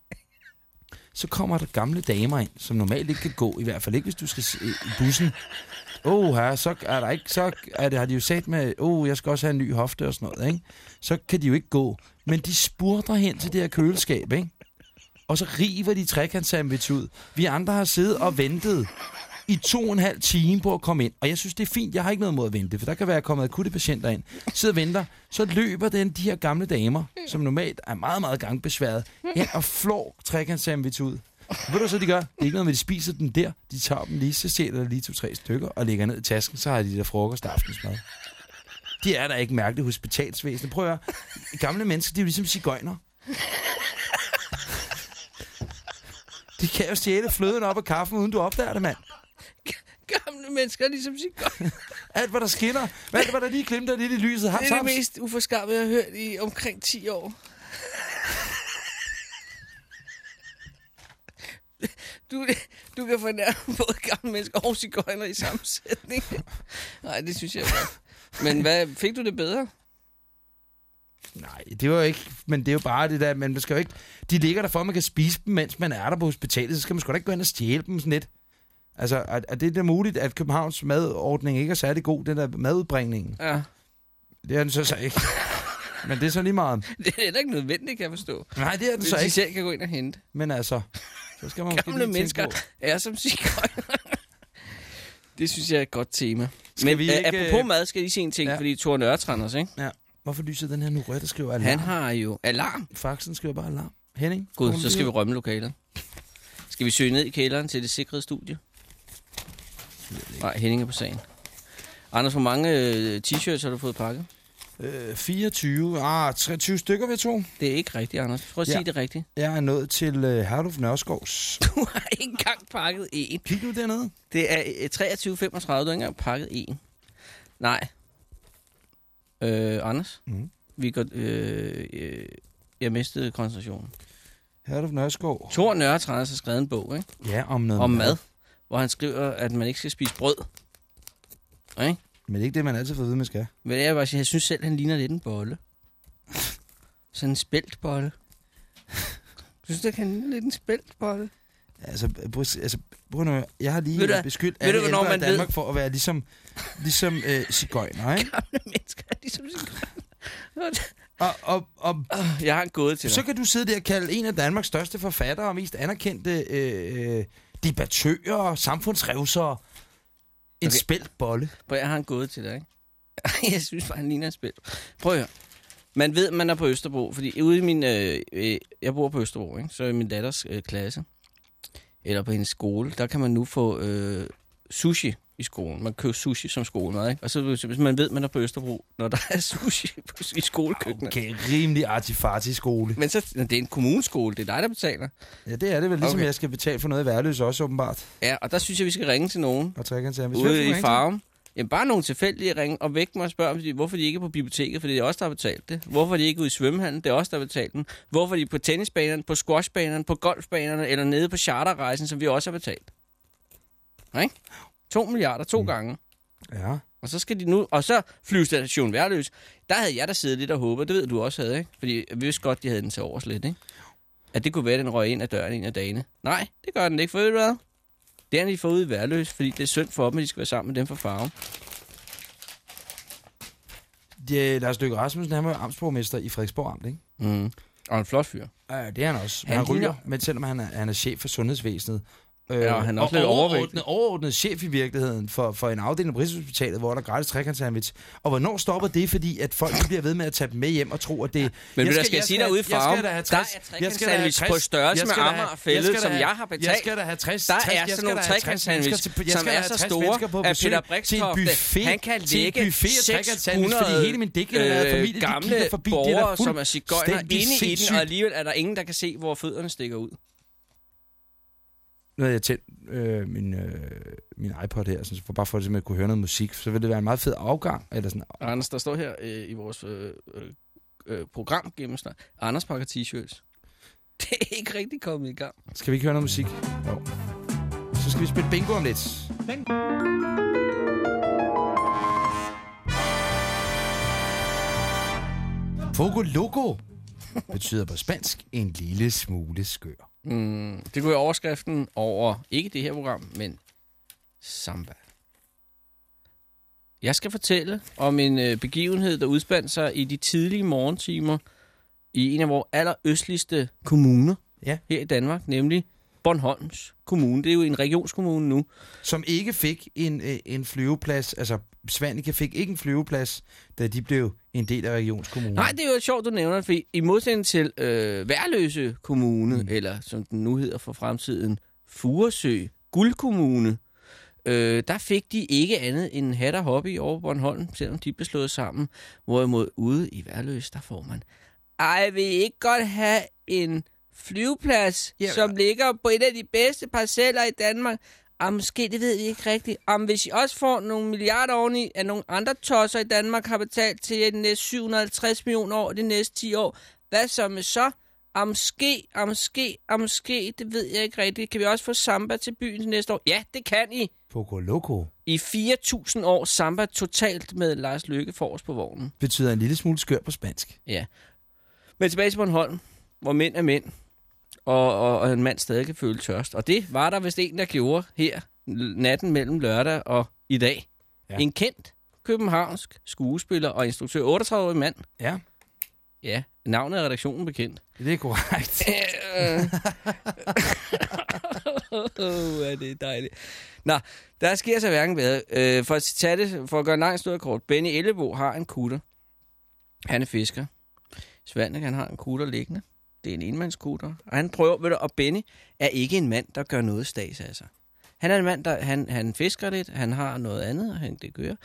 så kommer der gamle damer ind, som normalt ikke kan gå, i hvert fald ikke, hvis du skal i bussen. Åh, oh, her, så er der ikke, så er det, har de jo sagt med, åh, oh, jeg skal også have en ny hofte og sådan noget, ikke? Så kan de jo ikke gå. Men de spurter hen til det her køleskab, ikke? Og så river de trekantsandwich ud. Vi andre har siddet og ventet i to og en halv time på at komme ind. Og jeg synes, det er fint. Jeg har ikke noget mod at vente, for der kan være kommet akutte patienter ind. Sidder og venter. Så løber den de her gamle damer, som normalt er meget, meget gangbesværet, hen og flår trekantsandwich ud. Ved du så, de gør? Det er ikke noget med, at de spiser den der. De tager dem lige, så stjæler der lige to-tre stykker og lægger ned i tasken. Så har de der frokost og aftensmad. De er der ikke mærkeligt hospitalsvæsen. Prøv at høre. Gamle mennesker, de er jo ligesom cigøjner. De kan jo stjæle fløden op af kaffen, uden du opdager det, mand. Gamle mennesker, ligesom siger Alt, hvad der skinner. Alt, hvad der lige glimter lidt i lyset. Haps, Det er det mest uforskammede, jeg har hørt i omkring 10 år. Du, du kan fornærme både gamle mennesker og cigøjner i sammensætning. Nej, det synes jeg godt. Men hvad, fik du det bedre? Nej, det var ikke... Men det er jo bare det der... Men man skal jo ikke... De ligger der for, at man kan spise dem, mens man er der på hospitalet. Så skal man sgu da ikke gå ind og stjæle dem sådan lidt. Altså, er, er det da muligt, at Københavns madordning ikke er særlig god, den der madudbringningen? Ja. Det er den så, så ikke. Men det er så lige meget. Det er heller ikke nødvendigt, kan jeg forstå. Nej, det er den Hvis så de ikke. selv kan gå ind og hente. Men altså, så skal man Gamle mennesker er som cigøjner. Det synes jeg er et godt tema. Skal Men vi ikke, apropos øh, mad, skal jeg lige sige en ting, ja. fordi Thor Nørretranders, ikke? Ja. Hvorfor lyser den her nu rødt, der skriver alarm? Han har jo alarm. Faxen skriver bare alarm. Henning? Gud, så skal vi rømme lokalet. Skal vi søge ned i kælderen til det sikrede studie? Nej, Henning er på sagen. Anders, hvor mange øh, t-shirts har du fået pakket? Øh, 24, ah, 23 stykker ved to. Det er ikke rigtigt, Anders. Prøv at Ja. sige det rigtigt. Jeg er nået til øh, Herluf Nørreskovs. Du har ikke engang pakket en. Kig nu dernede. Det er øh, 23.35, du har ikke engang pakket en. Nej. Øh, Anders, Mhm. vi går... Øh, øh, jeg mistede koncentrationen. Herluf Nørreskov. Thor Nørretranders har skrevet en bog, ikke? Ja, om noget Om mad. Hvor han skriver, at man ikke skal spise brød. Ikke? Men det er ikke det, man altid får at vide, man skal. Men jeg, bare sige, jeg synes selv, han ligner lidt en bolle. Sådan en spæltbolle. Synes du ikke, han ligner lidt en spæltbolle? Altså, altså, prøv nu, jeg har lige Ved du beskyldt alle du, ældre i man ved- Danmark for at være ligesom, ligesom øh, cigøjner, ikke? Gamle mennesker er ligesom sådan. Og, og, og Jeg har en gåde til dig. så kan du sidde der og kalde en af Danmarks største forfattere og mest anerkendte øh, øh, debattører og samfundsrevsere en Okay. spældt bolle. Prøv, jeg har en gåde til dig, ikke? jeg synes bare, han ligner en spil. Prøv at høre. Man ved, man er på Østerbro, fordi ude i min... Øh, øh, jeg bor på Østerbro, ikke? Så i min datters øh, klasse, eller på hendes skole, der kan man nu få øh, sushi i skolen. Man køber sushi som skolemad, ikke? Og så hvis man ved, man er på Østerbro, når der er sushi på, i skolekøkkenet. Okay. Rimelig artifati skole. Men så, det er en kommuneskole, det er dig, der betaler. Ja, det er det vel, ligesom Okay. jeg skal betale for noget i værløs også, åbenbart. Ja, og der synes jeg, vi skal ringe til nogen Og trække en sandwich. ude i farven. Jamen bare nogle tilfældige ringe og væk mig og spørge, hvorfor de ikke er på biblioteket, for det er os, der har betalt det. Hvorfor er de ikke ude i svømmehallen, det er os, der har betalt den. Hvorfor er de på tennisbanerne, på squashbanerne, på golfbanerne eller nede på charterrejsen, som vi også har betalt. Ikke? 2 milliarder to mm. gange. Ja. Og så skal de nu, og så flyvestation værløs. Der havde jeg da siddet lidt og håbet, det ved du også havde, ikke? Fordi vi vidste godt, de havde den til overs lidt, ikke? At det kunne være, at den røg ind ad døren en af dagene. Nej, det gør den ikke, for ved du hvad? Det har de fået ud i værløs, fordi det er synd for dem, at de skal være sammen med dem fra farven. Det, Lars Løkke Rasmussen, han var jo amtsborgmester i Frederiksborg Amt, ikke? Mm. Og en flot fyr. Ja, det er han også. Men Han han, ryger, men selvom han er, han er chef for sundhedsvæsenet. Øh, Ja, og han er også og lidt overordnet, overordnet chef i virkeligheden for, for en afdeling på Rigshospitalet, hvor der er gratis trekantsandwich. Og hvornår stopper det, fordi at folk bliver ved med at tage dem med hjem og tro, at det... Men ved du, hvad skal jeg sige derude farven? Der er Der 60, jeg skal da have trekantsandwich 60, på størrelse jeg med skal skal da som jeg har betalt. Jeg skal da have 60, Der 60 er jeg sådan skal nogle da have 60 trekantsandwich, jeg som skal er så 60 store, at Peter buffet, han kan lægge buffet af trekantsandwich, 600 fordi hele min familie, de gamle forbi, er borgere, som er cigøjner inde i den, og alligevel er der ingen, der kan se, hvor fødderne stikker ud. nu havde jeg tændt øh, min, øh, min iPod her, sådan, for bare for at simpelthen kunne høre noget musik, så ville det være en meget fed afgang. Eller sådan. Anders, der står her øh, i vores øh, øh, program gennemsnit, Anders pakker t-shirts. Det er ikke rigtig kommet i gang. Skal vi ikke høre noget musik? Jo. Så skal vi spille bingo om lidt. Fogo Loco betyder på spansk en lille smule skør. Mm, det kunne være overskriften over, ikke det her program, men samba. Jeg skal fortælle om en øh, begivenhed, der udspandt sig i de tidlige morgentimer i en af vores allerøstligste kommuner Ja. her i Danmark, nemlig Bornholms Kommune. Det er jo en regionskommune nu. Som ikke fik en, øh, en flyveplads, altså Svanike fik ikke en flyveplads, da de blev en del af regionskommunen. Nej, det er jo sjovt, du nævner det, fordi i modsætning til øh, Værløse Kommune, mm. eller som den nu hedder for fremtiden, Furesø Guldkommune, øh, der fik de ikke andet end hat og hobby over Bornholm, selvom de blev slået sammen. Hvorimod ude i Værløse, der får man, ej, vil I ikke godt have en flyveplads, Ja, ja, som ligger på et af de bedste parceller i Danmark? Ah, måske, det ved vi ikke rigtigt. Om hvis I også får nogle milliarder oveni, at nogle andre tosser i Danmark har betalt til de næste 750 millioner år de næste 10 år, hvad så med så? Ah, måske, ah, måske, ah, måske, det ved jeg ikke rigtigt. Kan vi også få samba til byen til næste år? Ja, det kan I. Fogo Loco I 4.000 år samba totalt med Lars Løkke forrest på vognen. betyder en lille smule skør på spansk. Ja. Men tilbage til Bornholm, hvor mænd er mænd, og, og, og en mand stadig kan føle tørst. Og det var der vist en, der gjorde her natten mellem lørdag og i dag. Ja. En kendt københavnsk skuespiller og instruktør, 38-årig mand. Ja, Ja, navnet er redaktionen bekendt. det er korrekt. Åh, er det dejligt. Nå, der sker så hverken bedre. Øh, for, at tage det, for at gøre en lang kort. Benny Ellebo har en kutter. Han er fisker. Svandek, han har en kutter liggende. Det er en enmandskutter. Og han prøver, ved du, og Benny er ikke en mand, der gør noget stads af sig. Han er en mand, der han, han fisker lidt, han har noget andet, og han det gør.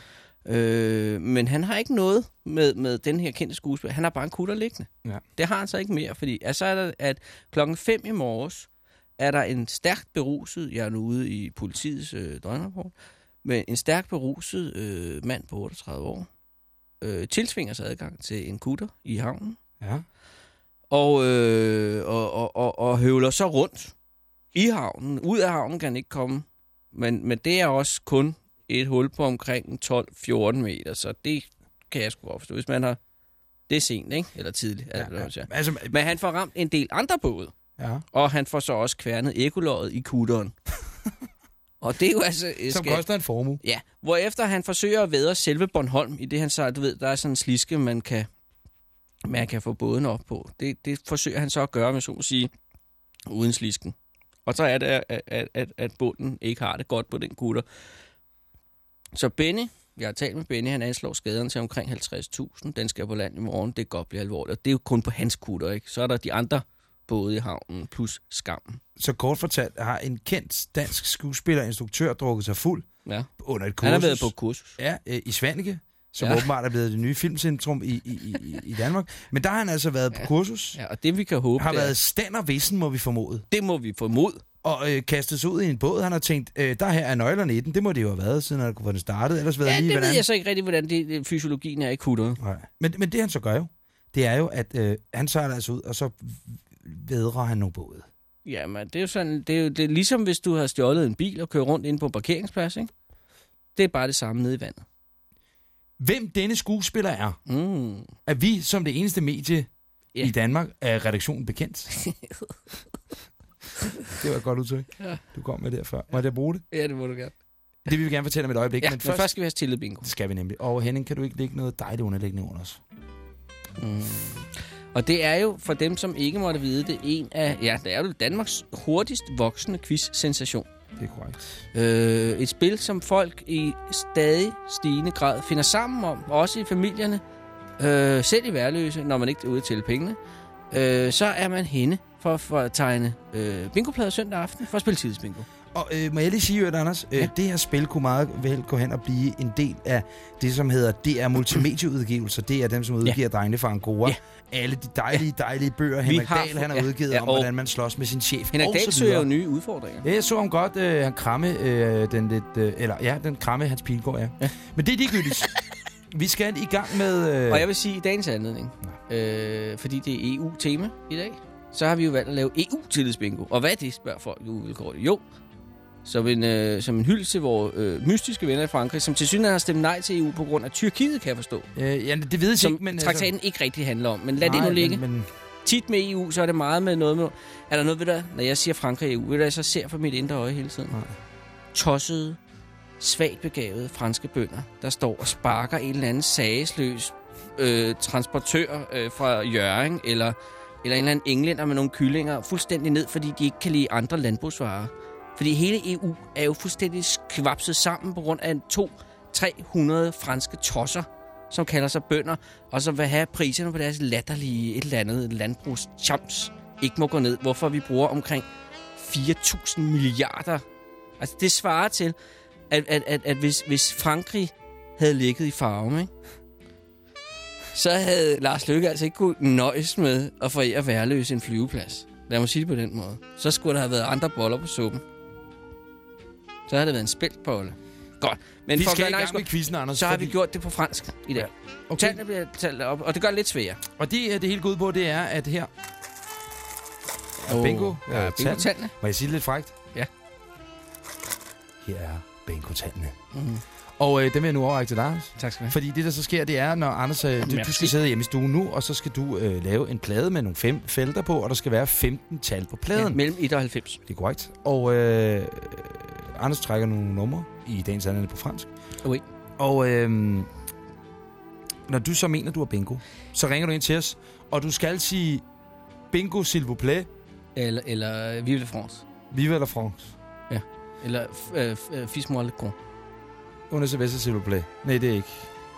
Øh, men han har ikke noget med, med den her kendte skuespiller. Han har bare en kutter liggende. Ja. Det har han så ikke mere, fordi altså er der, at klokken 5 i morges er der en stærkt beruset, jeg er nu ude i politiets øh, døgnrapport, men en stærkt beruset øh, mand på 38 år øh, tilsvinger sig adgang til en kutter i havnen, Ja. Og, øh, og, og, og, og høvler så rundt i havnen. Ud af havnen kan han ikke komme, men, men det er også kun et hul på omkring 12-14 meter, så det kan jeg sgu godt forstå. Hvis man har... Det er sent, ikke? Eller tidligt. Ja, ja. ja. Altså, Men han får ramt en del andre både, ja. og han får så også kværnet ekoløjet i kutteren. og det er jo altså... Som skal- koster en formue. Ja, hvorefter han forsøger at vædre selve Bornholm, i det han siger, du ved, der er sådan en sliske, man kan, man kan få båden op på. Det, det forsøger han så at gøre, med så må sige, uden slisken. Og så er det, at, at, at, at bunden ikke har det godt på den kutter. Så Benny, jeg har talt med Benny, han anslår skaderne til omkring 50.000. Den skal på land i morgen, det kan godt blive alvorligt. Og det er jo kun på hans kutter, ikke? Så er der de andre både i havnen, plus skammen. Så kort fortalt har en kendt dansk skuespiller og instruktør drukket sig fuld Ja. under et kursus. Han har været på kursus. Ja, øh, i Svanike, som ja. Ja. åbenbart er blevet det nye filmcentrum i, i, i, i Danmark. Men der har han altså været på kursus. Ja, og det vi kan håbe, Har det, været stand og vissen, må vi formode. det må vi formode. Og øh, kastet sig ud i en båd. Han har tænkt, øh, der her er nøglerne i den. Det må det jo have været, siden han, den startede. Ellers ved Ja, lige, det hvordan... ved jeg så ikke rigtig, hvordan det, det, fysiologien er i kutteret. Nej. Men, men det han så gør jo, det er jo, at øh, han sejler altså ud, og så vedrer han nogle både. Jamen, det er jo sådan, det er jo det er ligesom hvis du har stjålet en bil og kører rundt ind på en parkeringsplads, ikke? Det er bare det samme nede i vandet. Hvem denne skuespiller er, Mm. er vi som det eneste medie Ja. i Danmark er redaktionen bekendt. det var et godt udtryk, Ja. du kom med der før. Må jeg bruge det? Ja, det må du gerne. Det vil vi gerne fortælle om et øjeblik. Ja, men men først, først skal vi have stillet bingo. Det skal vi nemlig. Og Henning, kan du ikke lægge noget dejligt underlæggende under os? Mm. Og det er jo, for dem, som ikke måtte vide det, en af, ja, det er jo Danmarks hurtigst voksende quiz-sensation. Det er korrekt. Øh, et spil, som folk i stadig stigende grad finder sammen om, også i familierne, øh, selv i værløse, når man ikke er ude til pengene, øh, så er man henne for, for at tegne øh, bingoplader søndag aften for at spille tidsbingo. Og øh, må jeg lige sige, at Anders, øh, det her spil kunne meget vel gå hen og blive en del af det, som hedder DR Multimedieudgivelser. Det er dem, som udgiver ja. Drengene fra Angora. Ja. Alle de dejlige, dejlige bøger, Henrik har- Dahl han har ja, udgivet ja, om, hvordan man slås med sin chef. Henrik Dahl søger jo nye udfordringer. Ja, jeg så ham godt, øh, han kramme øh, den lidt, øh, eller ja, den kramme Hans Pilgaard, ja. ja. Men det er ligegyldigt. Vi skal i gang med... Øh, Og jeg vil sige, i dagens anledning, øh, fordi det er EU-tema i dag, så har vi jo valgt at lave EU-tillidsbingo. Og hvad er det, spørger folk jo? Jo, som en, øh, som en hyldest til vores øh, mystiske venner i Frankrig, som til synligheden har stemt nej til EU på grund af Tyrkiet, kan jeg forstå. øh, ja, det ved jeg Som ikke, men... traktaten ikke rigtig handler om. Men lad nej, det nu ligge. Men, men, Tit med EU, så er det meget med noget med... Er der noget ved dig, når jeg siger Frankrig og EU, ved du, jeg så ser for mit indre øje hele tiden? Nej. Tossede, svagt begavede franske bønder, der står og sparker en eller anden sagesløs øh, transportør øh, fra Jøring, eller, eller en eller anden englænder med nogle kyllinger, fuldstændig ned, fordi de ikke kan lide andre landbrugsvarer. Fordi hele EU er jo fuldstændig kvapset sammen på grund af en to 300 franske tosser, som kalder sig bønder, og som vil have priserne på deres latterlige et eller andet landbrugschamps ikke må gå ned. Hvorfor vi bruger omkring 4.000 milliarder. Altså det svarer til, at, at, at, at hvis, hvis Frankrig havde ligget i farven, ikke? så havde Lars Løkke altså ikke kunne nøjes med at forære værløs en flyveplads. Lad mig sige det på den måde. Så skulle der have været andre boller på suppen. Så havde det været en spæltbolle. Godt. Men vi for skal i gang med quizzen, Anders. så har fordi- vi gjort det på fransk i dag. Okay. Tallene bliver talt op, og det gør det lidt sværere. Og det, øh, det hele går ud på, det er, at her... er bingo. Ja, øh, bingo tallene. Må jeg sige det lidt frækt? Ja. Her er bingo-tallene. Mm. Og øh, dem vil jeg nu overrække til dig, Anders. Tak skal du have. Fordi det, der så sker, det er, når Anders, øh, du, du skal sidde hjemme i stuen nu, og så skal du øh, lave en plade med nogle fem felter på, og der skal være 15 tal på pladen. Ja, Ja, mellem 1 og 90. det er korrekt. Og øh, Anders trækker nogle numre i dagens anledning på fransk. Oui. Og øh, når du så mener, du har bingo, så ringer du ind til os, og du skal sige bingo, s'il vous plaît, Eller, eller øh, Vive la France. vive la France. Eller f- øh, øh, Fils-moi le con. Under Sylvester, s'il vous plaît. Nej, det er ikke.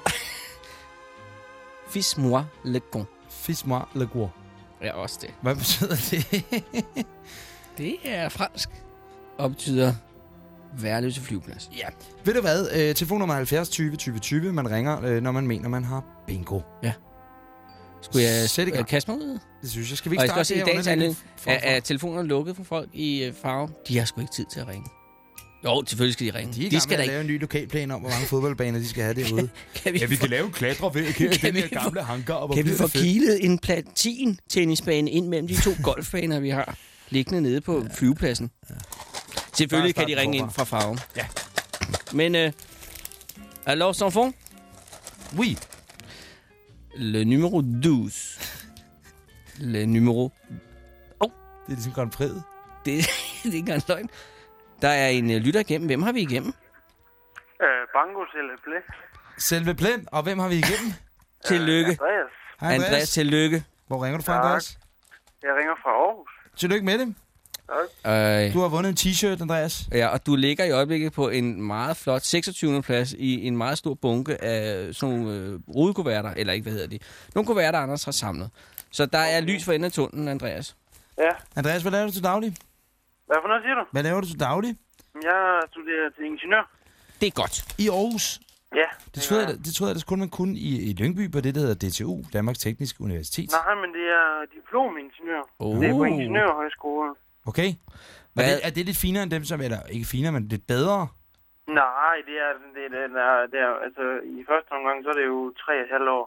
Fils-moi le con. Fils-moi le gros. Ja, også det. Hvad betyder det? Det er fransk. Og betyder værløse flyveplads. ja. Ved du hvad? Øh, telefonnummer er 70 20 20 20. Man ringer, øh, når man mener, man har bingo. Skulle jeg Sæt i gang. øh, kaste mig ud? Det synes jeg. Skal vi Og ikke jeg skal starte også i det dagens anledning, Er, er telefonerne lukket for folk i øh, farve? De har sgu ikke tid til at ringe. Jo, selvfølgelig skal de ringe. De de skal da ikke. lave en ny lokalplan om, hvor mange fodboldbaner de skal have derude. Kan vi, ja, vi kan lave en klatrevæg her i Kan den vi her få- gamle hangar. hvor kan vi bliver få det fedt. kilet en platin-tennisbane ind mellem de to golfbaner, vi har liggende nede på flyvepladsen? Selvfølgelig kan de ringe ind fra farven. Ja. Men, øh, alors, enfant, Oui. le numéro 12. Le numéro... Det er ligesom Grand Prix. Det, det er ikke engang løgn. Der er en øh, lytter igennem. Hvem har vi igennem? Øh, bango Play. Selve plæn. Og hvem har vi igennem? Tillykke. Andreas, Hej, Andreas, Andreas. tillykke. Hvor ringer du fra, Tak. Andreas? jeg ringer fra Aarhus. Tillykke med det. Øh, Du har vundet en t-shirt, Andreas. ja, og du ligger i øjeblikket på en meget flot 26. plads i en meget stor bunke af sådan nogle øh, rodekuverter, eller ikke, hvad hedder de? Nogle kuverter, Anders har samlet. Så der er lys for enden af tunnelen, Andreas. Ja. Andreas, hvad laver du til daglig? Hvad for noget siger du? Hvad laver du til daglig? Jeg studerer til ingeniør. Det er godt. I Aarhus. Ja. Det troede, jeg, det troede jeg, det kun man kunne i, i Lyngby på det, der hedder DTU, Danmarks Tekniske Universitet. Nej, men det er diplom-ingeniør. Oh. Det er på ingeniørhøjskole. Okay. Er Hvad- det, er det lidt finere end dem, som... Eller ikke finere, men lidt bedre? Nej, det er, det, det, er, det er, altså, i første omgang, så er det jo tre og et halvt år.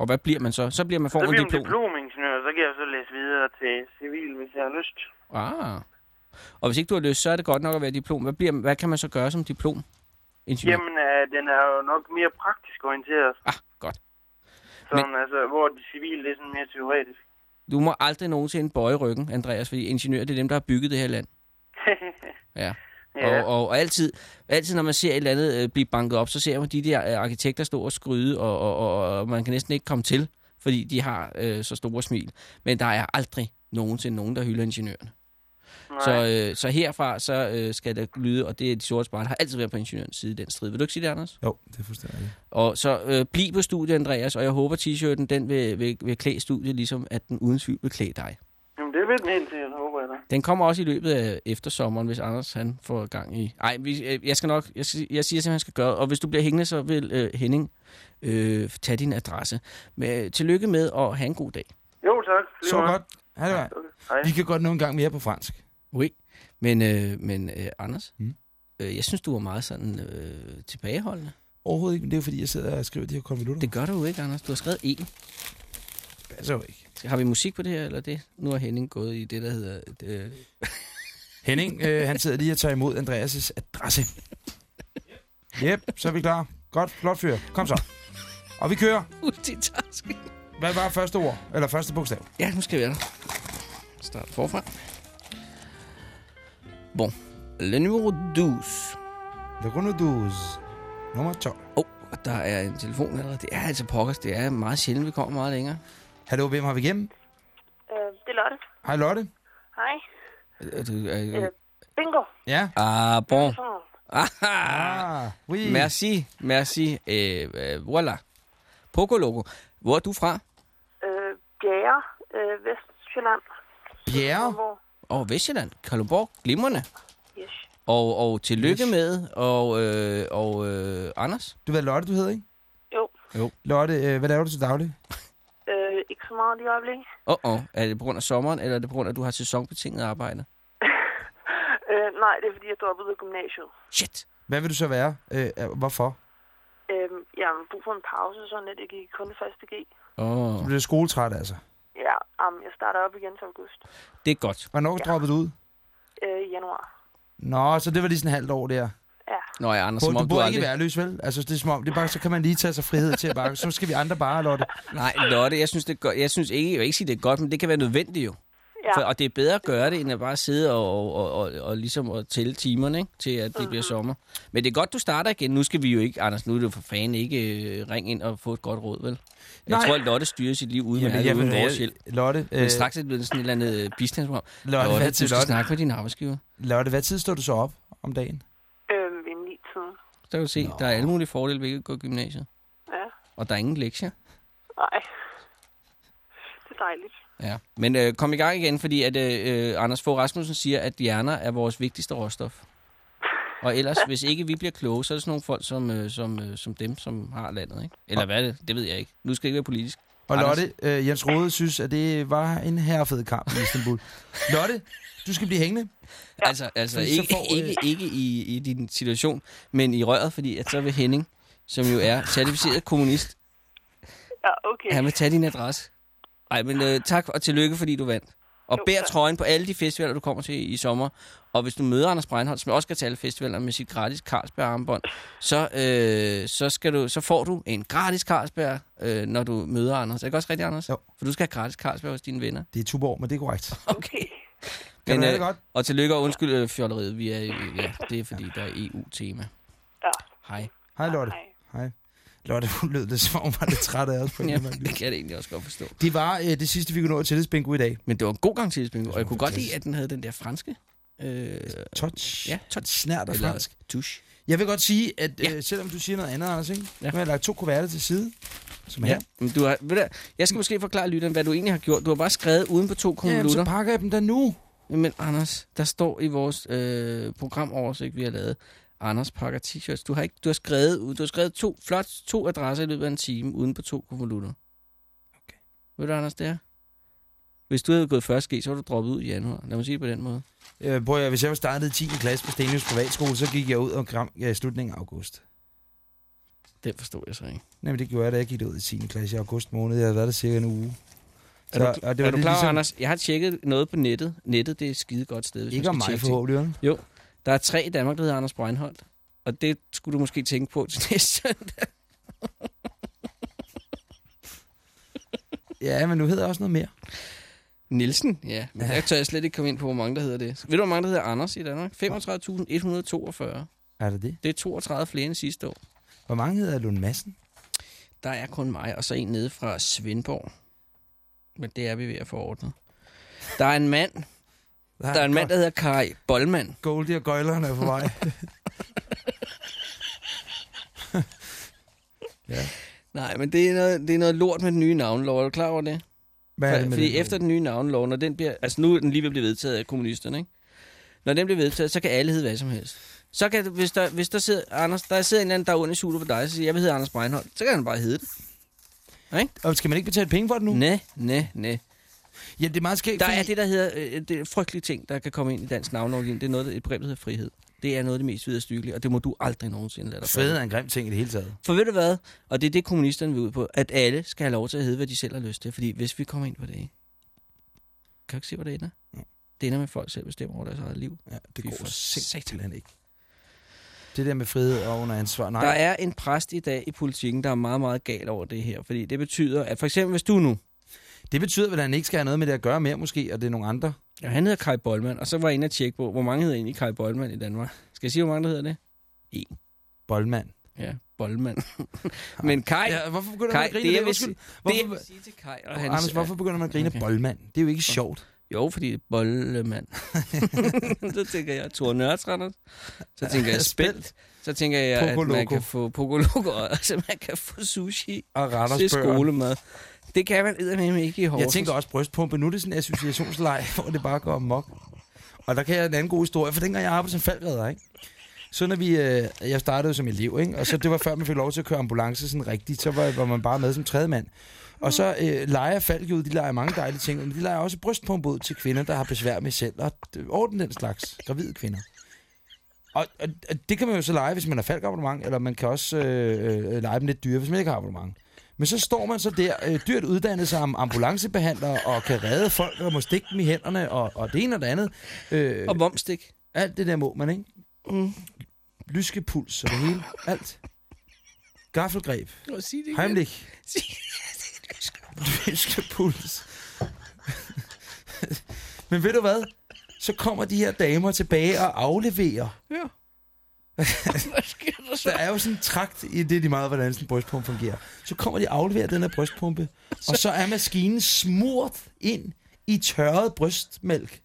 Og hvad bliver man så? Så bliver man Så får en bliver man diplom. diplom-ingeniør, så kan jeg så læse videre til civil, hvis jeg har lyst. Ah. Og hvis ikke du har lyst, så er det godt nok at være diplom. Hvad, bliver, hvad kan man så gøre som diplom? Ingeniør? Jamen, øh, den er jo nok mere praktisk orienteret. Ah, godt. Sådan, Men... altså, hvor det civile det er sådan mere teoretisk. Du må aldrig nogensinde bøje ryggen, Andreas, fordi ingeniører, det er dem, der har bygget det her land. Ja. ja. Og, og, altid, altid, når man ser et eller andet øh, blive banket op, så ser man de der øh, arkitekter stå og skryde, og, og, og, og man kan næsten ikke komme til, fordi de har øh, så store smil. Men der er aldrig nogensinde nogen, der hylder ingeniørerne. Så, øh, så herfra så øh, skal det lyde, og det er de sorte spejder, har altid været på ingeniørens side i den strid. Vil du ikke sige det, Anders? Jo, det fuldstændig rigtigt. Og så øh, bliv på studiet, Andreas, og jeg håber, t-shirten den vil, vil, vil klæde studiet, ligesom at den uden tvivl vil klæde dig. Jamen, det vil den helt sikkert, håber jeg da. Den kommer også i løbet af eftersommeren, hvis Anders han får gang i... Nej, vi, øh, jeg skal nok... Jeg, jeg siger simpelthen, han skal gøre Og hvis du bliver hængende, så vil øh, Henning øh, tage din adresse. Men, tillykke med, og have en god dag. Jo, tak. Lige Så meget. godt. Ha' det. Hej. Vi kan godt nå en gang mere på fransk. Oui. Men, øh, men øh, Anders, Mm. øh, jeg synes, du var meget sådan øh, tilbageholdende. Overhovedet ikke, men det er fordi, jeg sidder og skriver de her konvolutter. Det gør du jo ikke, Anders. Du har skrevet en. passer jo ikke. Har vi musik på det her, eller det? Nu er Henning gået i det, der hedder... Øh, Henning, øh, han sidder lige og tager imod Andreas' adresse. Jep, så er vi klar. Godt, flot fyr. Kom så. Og vi kører. multitasking. Hvad var første ord? Eller første bogstav? Ja, nu skal vi være der. Start forfra. Bon. Le numéro 12. Le Renaudouz. Nummer 12. Åh, oh, og der er en telefon allerede. Det er altså pokkers. Det er meget sjældent, vi kommer meget længere. Hallo, hvem har vi igennem? Øh, det er Lotte. Hej Lotte. Hej. Øh, du- øh, Øh, bingo. Ja. Ah, bon. Ah, oui. merci, merci. Øh, øh, voilà. Poco Logo. Hvor er du fra? øh, Bjerre, øh, Vestjylland. Bjerre. Hvor? Åh, oh, Vestjylland. Kalundborg. Glimrende. Yes. Og, og tillykke Yes. med. Og, øh, og øh, Anders? Du ved Lotte, du hedder, ikke? Jo. Lotte, øh, hvad laver du til daglig? Øh, ikke så meget i øjeblikket. Åh, oh, oh. er det på grund af sommeren, eller er det på grund af, at du har sæsonbetinget arbejde? Øh, nej, det er fordi, jeg droppede gymnasiet. Shit. Hvad vil du så være? Øh, hvorfor? Øh, jeg har brug for en pause, sådan at jeg gik kun i første G. Åh, Du bliver skoletræt, altså. Ja, um, jeg starter op igen til august. det er godt. Hvornår Ja. droppede du ud? Øh, i januar. Nå, så det var lige sådan et halvt år der. Ja. Nå ja, Anders, Bo, som du om du bor ikke aldrig... i værløs, vel? Altså, det er som om, det er bare, så kan man lige tage sig frihed til at bare, så skal vi andre bare, Lotte. Nej, Lotte, jeg synes, det er godt. Jeg synes ikke, jeg vil ikke sige, det er godt, men det kan være nødvendigt jo. Ja, For, og det er bedre at gøre det, end at bare sidde og, og, og, og ligesom at tælle timerne, ikke? til at det bliver sommer. Men det er godt, du starter igen. Nu skal vi jo ikke, Anders, nu er det jo for fanden ikke øh, ringe ind og få et godt råd, vel? Jeg Nej. tror, at Lotte styrer sit liv uden, Jamen, Jamen, jeg, uden jeg, vores hjælp. Lotte, Men øh, straks er det blevet sådan et eller andet øh, bistandsprogram. Lotte, Lotte, hvad du til skal Lotte? snakke med din arbejdsgiver. Lotte, hvad tid står du så op om dagen? øh, ved ni tiden. Så kan du se, Nå. der er alle mulige fordele ved ikke at gå i gymnasiet. Ja, Og der er ingen lektier. nej. Det er dejligt. Ja. Men øh, kom i gang igen, fordi at øh, øh, Anders Fogh Rasmussen siger, at hjerner er vores vigtigste råstof. Og ellers, hvis ikke vi bliver kloge, så er det sådan nogle folk som, øh, som, øh, som dem, som har landet. Ikke? Eller hvad er det? Det ved jeg ikke. Nu skal det ikke være politisk. Og Anders? Lotte, øh, Jens Rode synes, at det var en herrefed kamp i Istanbul. Lotte, du skal blive hængende. Ja. Altså, altså Fordi ikke, får, øh, ikke, ikke i, i din situation, men i røret, fordi at så vil Henning, som jo er certificeret kommunist, Ja, okay. han vil tage din adresse. Ej, men øh, tak og tillykke, fordi du vandt. Og Jo, bær tak. trøjen på alle de festivaler, du kommer til i sommer. Og hvis du møder Anders Breinholt, som også skal til alle festivaler med sit gratis Carlsberg-armbånd, så, øh, så, skal du, så får du en gratis Carlsberg, øh, når du møder Anders. Er det ikke også rigtigt, Anders? Jo. For du skal have gratis Carlsberg hos dine venner. Det er Tuborg, men det er korrekt. Okay. Men, øh, det godt? Og tillykke og undskyld øh, fjolleriet. Vi er, øh, ja, det er fordi, der er EU-tema. Ja. Hej. Hej, Lotte. Hej. Hej. Lotte, hun lød det, som om var lidt træt af os. På en Ja, det kan jeg egentlig også godt forstå. det var øh, det sidste, vi kunne nå til tillidsbingo i dag. Men det var en god gang til og jeg kunne godt lide, at den havde den der franske. Øh, Touch. ja, touch. Snært Eller fransk. tusch. Jeg vil godt sige, at Ja. øh, selvom du siger noget andet, Anders, ikke? Ja. nu har jeg lagt to kuverter til side. Som Ja. her. Men du har, ved du, jeg skal måske forklare lytteren, hvad du egentlig har gjort. Du har bare skrevet uden på to Jamen, så konvolutter. pakker jeg dem da nu. Men Anders, der står i vores øh, programoversigt, vi har lavet, Anders pakker t-shirts. Du har, ikke, du har skrevet, ud- du har skrevet to, flot to adresser i løbet af en time, uden på to konvolutter. Okay. Ved du, Anders, det er? Hvis du havde gået først G, så var du droppet ud i januar. Lad mig sige det på den måde. Øh, prøv at, hvis jeg var startet i 10. klasse på Stenløs Privatskole, så gik jeg ud omkring ja, i slutningen af august. Det forstår jeg så ikke. Jamen, det gjorde jeg, da jeg gik ud i 10. klasse i august måned. Jeg havde været der cirka en uge. Er Så- du, og det var er du klar, ligesom- Anders? Jeg har tjekket noget på nettet. Nettet, det er et skide godt sted. Ikke om mig forhåbentlig, vel? Der er tre i Danmark, der hedder Anders Breinholt. Og det skulle du måske tænke på til næste søndag. Ja, men nu hedder jeg også noget mere. Nielsen? Ja, men der tør jeg slet ikke komme ind på, hvor mange der hedder det. Ved du, hvor mange der hedder Anders i Danmark? 35.142. Er det det? Det er 32 flere end sidste år. Hvor mange hedder Lund Madsen? Der er kun mig, og så en nede fra Svendborg. Men det er vi ved at få ordnet. Der er en mand, der er en mand, der hedder Kai Bollmann. Goldie og gøjlerne er på vej. Nej, men det er noget, det er noget lort med den nye navnlov. Er du klar over det? Hvad er det med fordi den efter den nye navnelov, når den bliver, altså nu er den lige ved at blive vedtaget af kommunisterne, ikke? Når den bliver vedtaget, så kan alle hedde hvad som helst. Så kan, hvis der, hvis der sidder, Anders, der sidder en eller anden, der er under i på dig, og siger, jeg vil hedde Anders Breinholt, så kan han bare hedde det. Og skal man ikke betale penge for det nu? Næ, næ, næ. Ja, det er meget skægt, Der fordi... er det, der hedder, øh, det frygtelige ting, der kan komme ind i dansk navnlovgivning. Det er noget, et begreb, der hedder frihed. Det er noget af det mest vederstyggelige, og det må du aldrig nogensinde lade dig Frihed er en grim ting i det hele taget. For ved du hvad? Og det er det, kommunisterne vil ud på. At alle skal have lov til at hedde, hvad de selv har lyst til. Fordi hvis vi kommer ind på det, kan du ikke se, hvor det ender? Ja. Det ender med, at folk selv bestemmer over deres eget liv. Ja, det Fy går simpelthen ikke. Det der med frihed og under ansvar. Nej, Der er en præst i dag i politikken, der er meget, meget gal over det her. Fordi det betyder, at for eksempel hvis du nu, det betyder vel, at han ikke skal have noget med det at gøre mere måske, og det er nogle andre. ja, han hedder Kai Bollmann, og så var jeg inde at tjekke på, hvor mange hedder egentlig Kai Bollmann i Danmark. Skal jeg sige, hvor mange der hedder det? En. Boldmand. Ja, Bollmann. Men Kai, Ja, hvorfor begynder Kai man at grine det, det? sige, det, Hvorfor, vil sige til Kai og hans... Anders, hvorfor begynder man at grine Okay. boldmand? Det er jo ikke sjovt. Jo, fordi det er bollemand. så tænker jeg Thor Nørtranders. Så tænker jeg spelt. Så tænker jeg, at man kan få pokoloko, og så man kan få sushi Og til skolemad. Det kan man eddermame ikke i Horsens. Jeg tænker også brystpumpe. Nu er det sådan en associationsleg, hvor det bare går amok. Og der kan jeg en anden god historie, for dengang jeg arbejdede som faldredder, ikke? Så når vi, øh, jeg startede som elev, ikke? og så det var før man fik lov til at køre ambulance sådan rigtigt, så var, var man bare med som tredje mand. Og så øh, leger Falk ud, de leger mange dejlige ting, men de leger også brystpumpe ud til kvinder, der har besvær med selv, og øh, orden den slags, gravide kvinder. Og, og, og det kan man jo så lege, hvis man har Falk abonnement, eller man kan også øh, øh, lege dem lidt dyre, hvis man ikke har abonnement. Men så står man så der, øh, dyrt uddannet som ambulancebehandler, og kan redde folk, og må stikke dem i hænderne, og, og det ene og det andet. Øh, Og momstik. alt det der må man, ikke? Mm. Lyskepuls og det hele. Alt. Gaffelgreb. Nå, sig det. Heimlich. Lyskepuls. Men ved du hvad? Så kommer de her damer tilbage og afleverer. Ja. Hvad sker der så? Der er jo sådan en trakt i det, de meget, hvordan sådan en brystpumpe fungerer. Så kommer de og afleverer den her brystpumpe, og så er maskinen smurt ind i tørret brystmælk.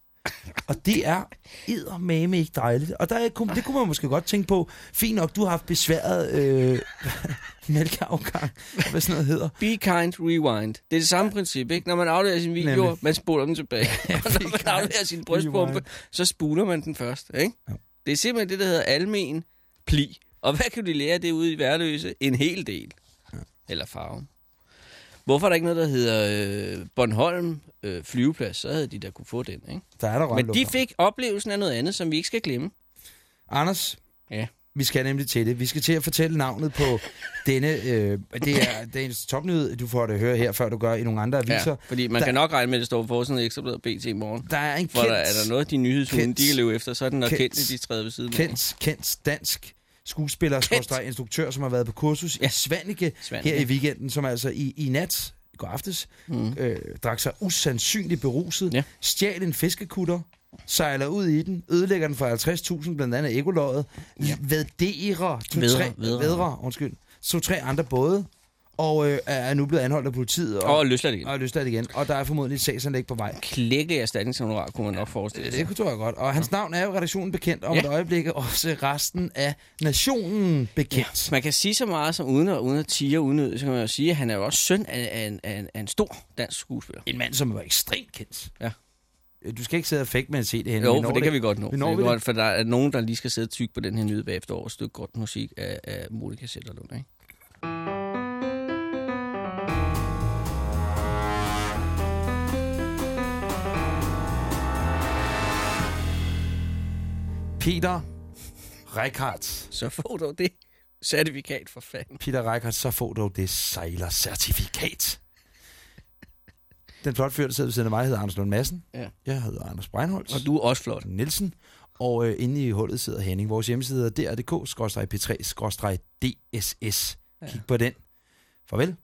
Og det er eddermame ikke dejligt. Og der er, kunne- det kunne man måske godt tænke på. Fint nok, du har haft besværet øh, mælkeafgang. Hvad sådan noget hedder. Be kind, rewind. Det er det samme princip, ikke? Når man afleverer sin video, Nemlig. man spoler den tilbage. og når man afleverer sin brystpumpe, rewind. så spuler man den først, ikke? Ja. Det er simpelthen det, der hedder almen pli. Og hvad kan du lære det ude i værløse? En hel del. Eller farve. Hvorfor er der ikke noget, der hedder øh, Bornholm øh, flyveplads? Så havde de da kunne få den, ikke? Der er der Men de fik oplevelsen af noget andet, som vi ikke skal glemme. Anders, Ja. Vi skal nemlig til det. Vi skal til at fortælle navnet på denne... Øh, det er dagens topnyhed. Du får det at høre her, før du gør i nogle andre aviser. Ja, fordi man Der- kan nok regne med, at det står på sådan et ekstrablad BT i morgen. Der er en kendt... der, er der noget, de nyhedshunde, de kan løbe efter, så er den nok Kendt- kendt, de træder ved siden af. kendt, kendt dansk skuespiller, skorstræk instruktør, som har været på kursus. Ja. i Svanike, Svanike. her i weekenden, som altså i, i nat, i går aftes, Mm. øh, drak sig usandsynligt beruset, Ja. stjal en fiskekutter, sejler ud i den, ødelægger den for 50.000, blandt andet ekoløjet, Ja. ja. vedderer to, Vædre, tre, vædre. vædre, undskyld, to tre andre både, og øh, er nu blevet anholdt af politiet, og, Og løsladt igen. og er løsladt igen. Og der er formodentlig et sagsanlæg på vej. Klækkelig erstatningshonorar, kunne man nok forestille Det, sig. det kunne jeg godt. Og hans navn er jo redaktionen bekendt, om Ja. et øjeblik også resten af nationen bekendt. Man kan sige så meget som uden at, uden at tige unødigt, så kan man jo sige, at han er jo også søn af, af, en, af, en, af en stor dansk skuespiller. En mand, som var ekstremt kendt. Ja. Øh, Du skal ikke sidde og fake med at se det henne. Jo, for det kan vi godt nå. Vi når vi godt, for der er nogen, der lige skal sidde og på den her nyhed bagefter over et stykke godt musik af, af Monika Sætterlund, ikke? Peter Reichardt. Så får du det certifikat for fanden. Peter Reichardt, så får du det sejlercertifikat. Den flotte fyr, der sidder ved siden af mig, hedder Anders Lund Madsen. Ja. Jeg hedder Anders Breinholt. Og du er også flot. Nielsen. Og øh, inde i hullet sidder Henning. Vores hjemmeside er dr.dk-p3-dss. Kig på den. Farvel.